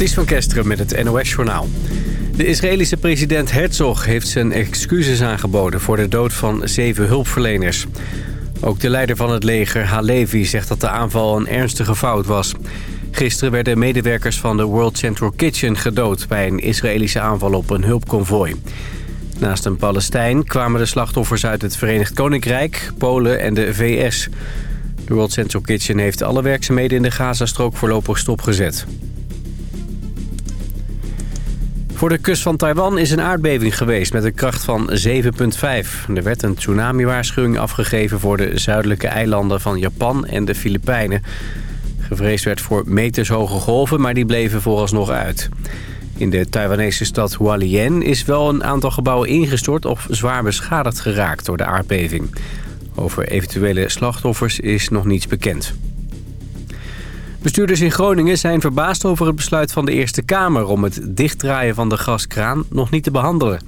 is van Kesteren met het NOS-journaal. De Israëlische president Herzog heeft zijn excuses aangeboden... voor de dood van zeven hulpverleners. Ook de leider van het leger, Halevi, zegt dat de aanval een ernstige fout was. Gisteren werden medewerkers van de World Central Kitchen gedood... bij een Israëlische aanval op een hulpconvooi. Naast een Palestijn kwamen de slachtoffers uit het Verenigd Koninkrijk, Polen en de VS. De World Central Kitchen heeft alle werkzaamheden in de Gazastrook voorlopig stopgezet. Voor de kust van Taiwan is een aardbeving geweest met een kracht van 7,5. Er werd een tsunami-waarschuwing afgegeven voor de zuidelijke eilanden van Japan en de Filipijnen. Gevreesd werd voor metershoge golven, maar die bleven vooralsnog uit. In de Taiwanese stad Hualien is wel een aantal gebouwen ingestort of zwaar beschadigd geraakt door de aardbeving. Over eventuele slachtoffers is nog niets bekend. Bestuurders in Groningen zijn verbaasd over het besluit van de Eerste Kamer... om het dichtdraaien van de gaskraan nog niet te behandelen.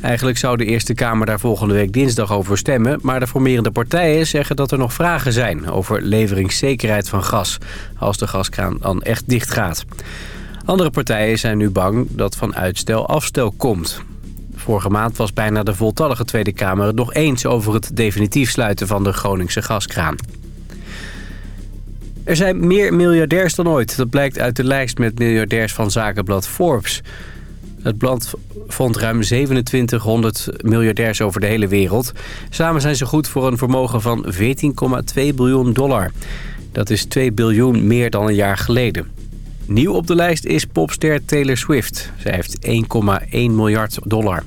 Eigenlijk zou de Eerste Kamer daar volgende week dinsdag over stemmen... maar de formerende partijen zeggen dat er nog vragen zijn... over leveringszekerheid van gas, als de gaskraan dan echt dicht gaat. Andere partijen zijn nu bang dat van uitstel afstel komt. Vorige maand was bijna de voltallige Tweede Kamer het nog eens... over het definitief sluiten van de Groningse gaskraan. Er zijn meer miljardairs dan ooit. Dat blijkt uit de lijst met miljardairs van zakenblad Forbes. Het blad vond ruim 2700 miljardairs over de hele wereld. Samen zijn ze goed voor een vermogen van 14,2 biljoen dollar. Dat is 2 biljoen meer dan een jaar geleden. Nieuw op de lijst is popster Taylor Swift. Zij heeft 1,1 miljard dollar.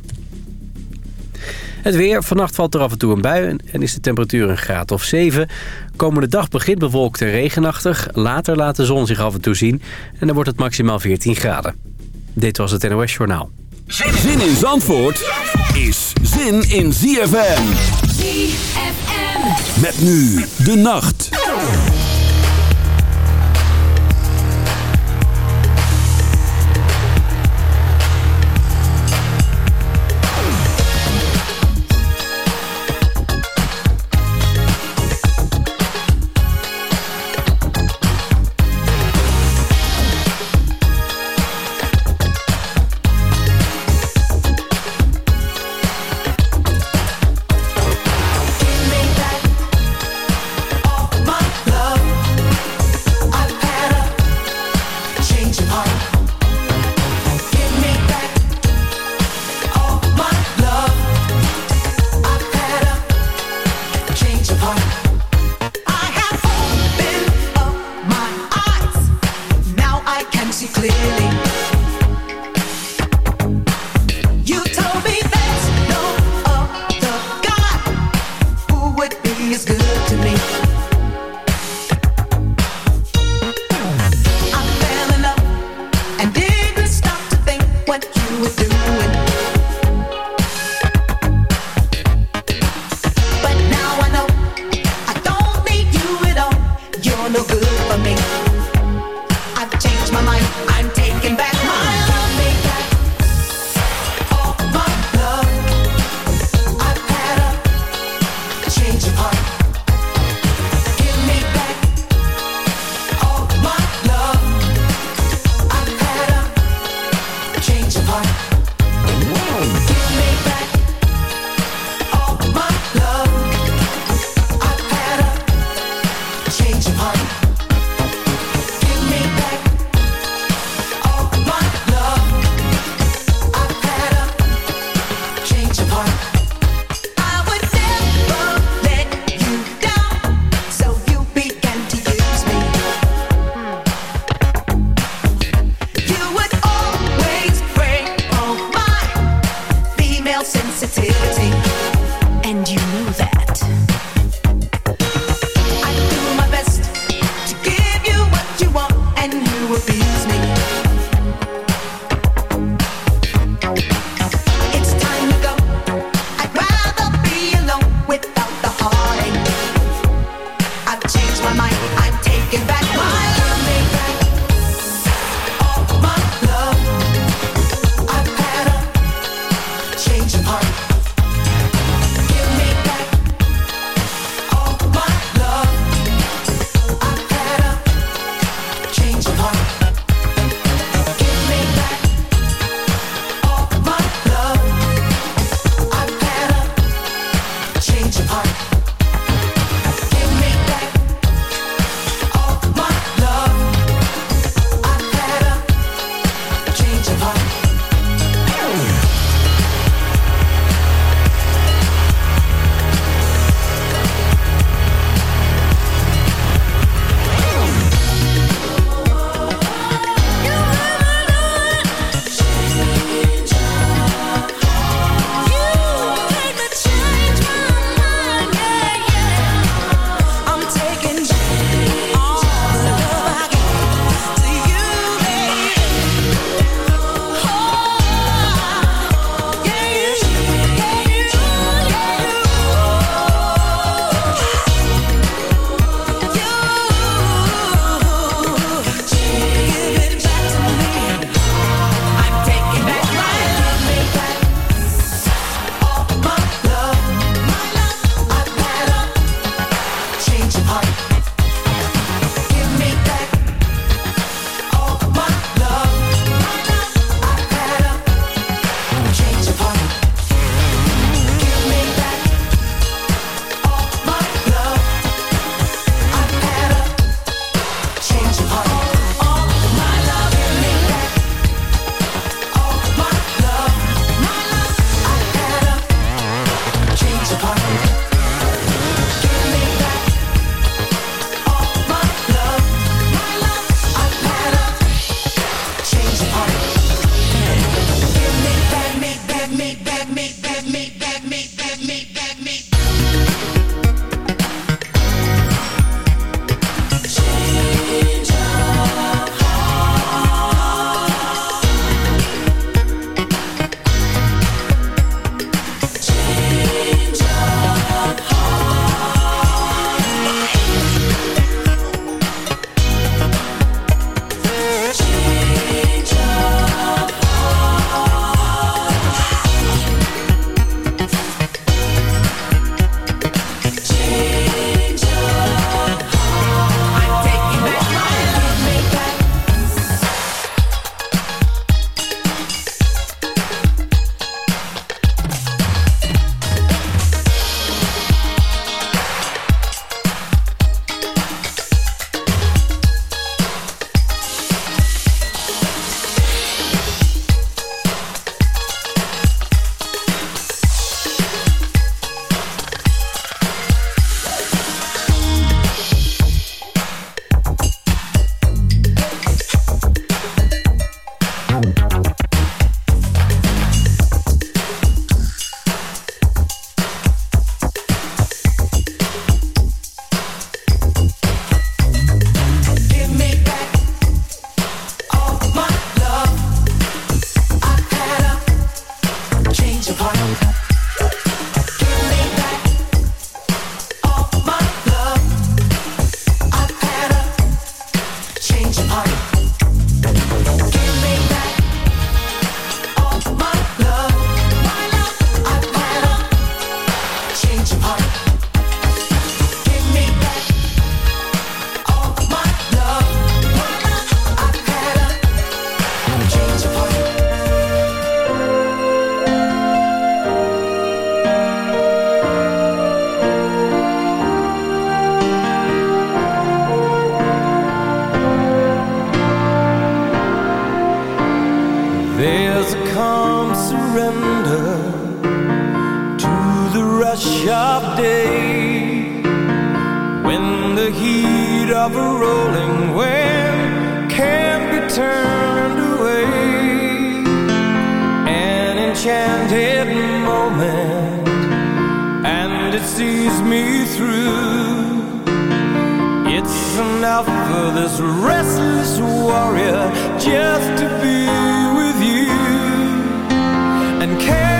Het weer. Vannacht valt er af en toe een bui en is de temperatuur een graad of 7. Komende dag begint bewolkt en regenachtig. Later laat de zon zich af en toe zien en dan wordt het maximaal 14 graden. Dit was het NOS Journaal. Zin in Zandvoort is zin in ZFM. ZFM. Met nu de nacht. it sees me through. It's enough for this restless warrior just to be with you and care.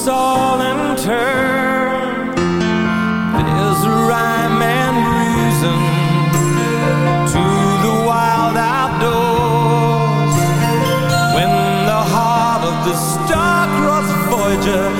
us all in turn. There's a rhyme and reason To the wild outdoors. When the heart of the star-crossed Voyager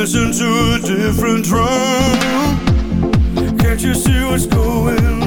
Listen to a different drum. Can't you see what's going on?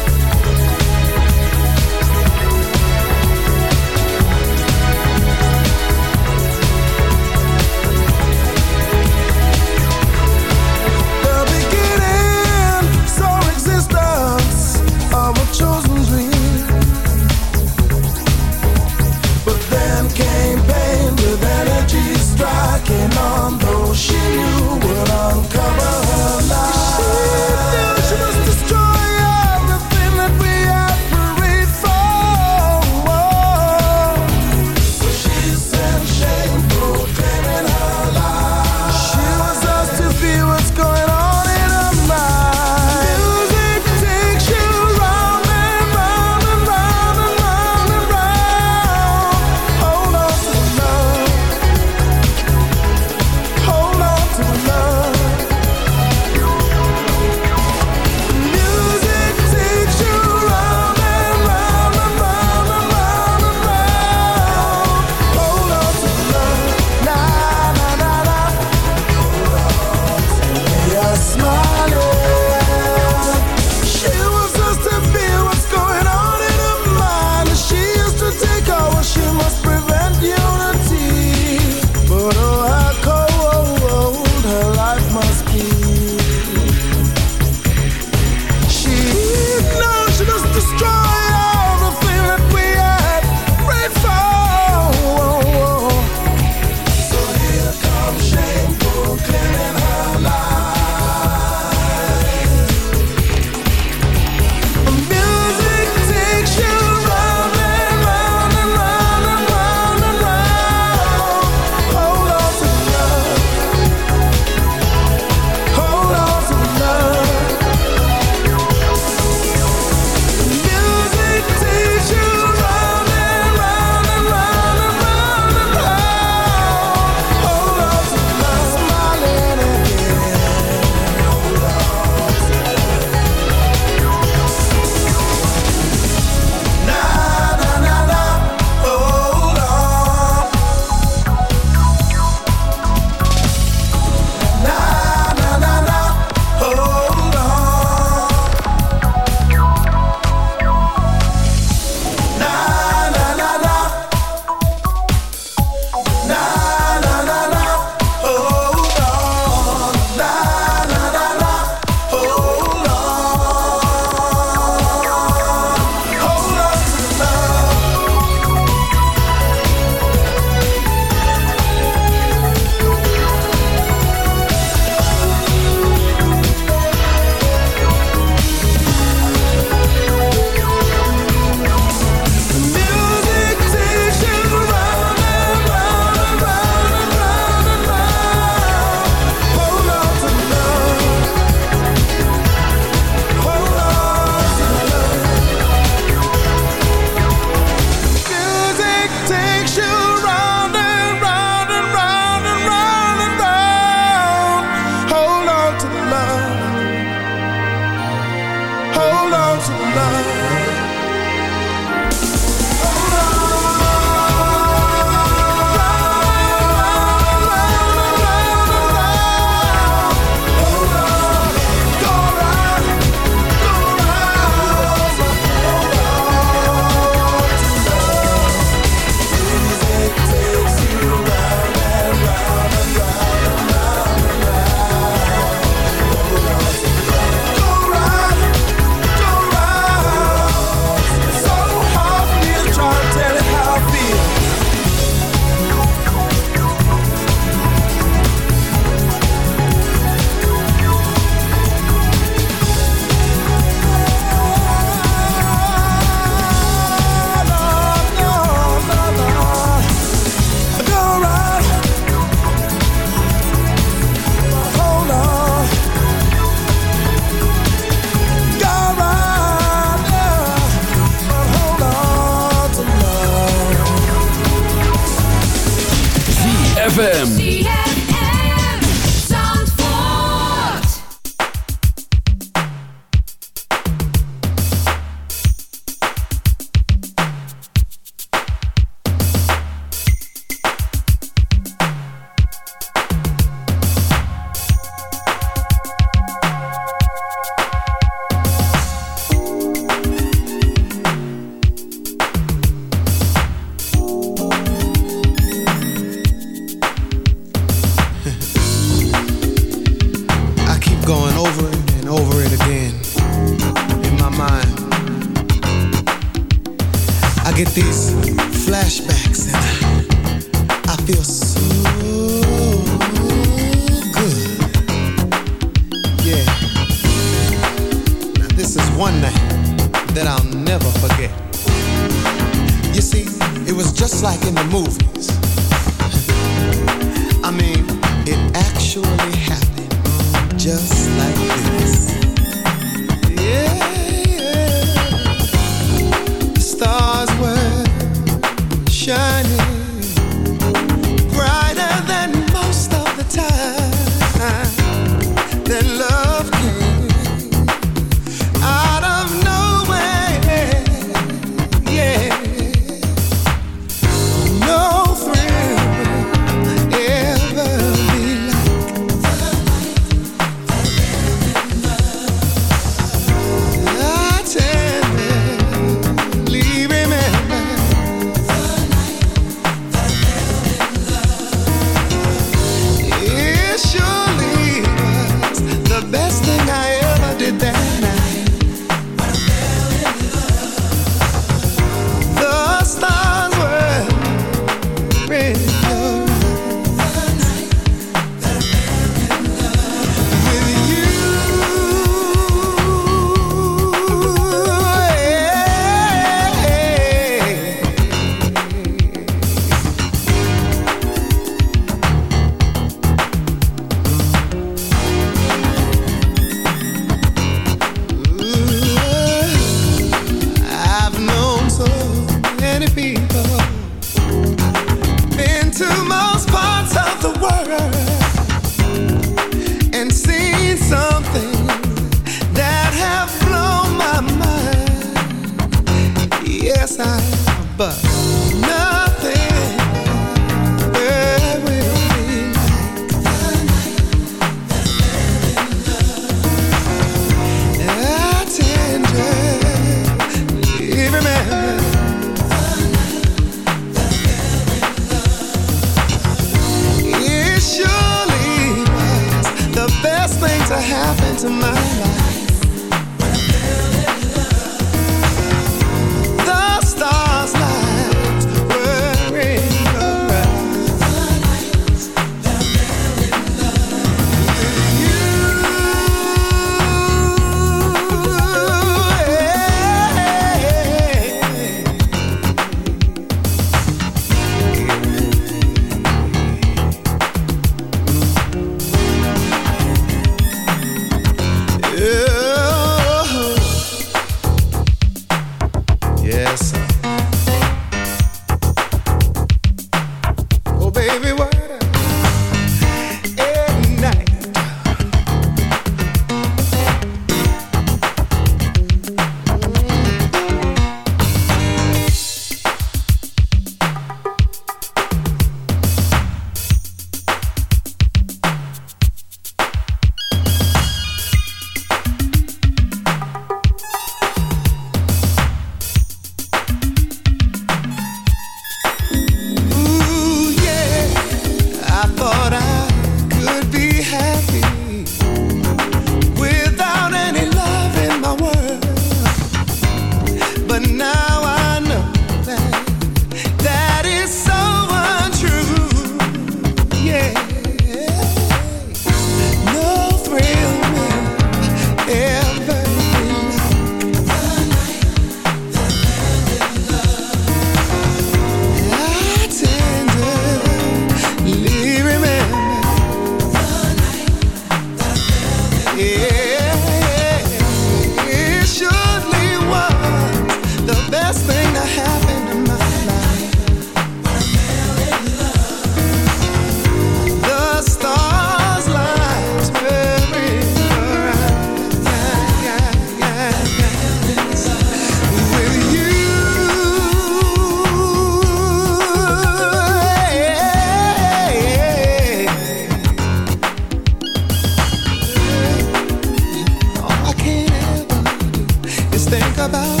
About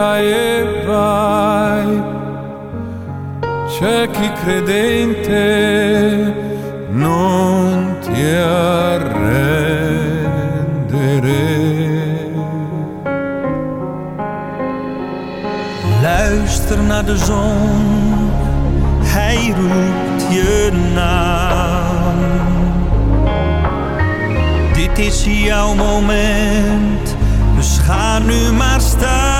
e vai. C'è credente non ti. Luister naar de zon, hij roept je naam. Dit is jouw moment, dus ga nu maar staan.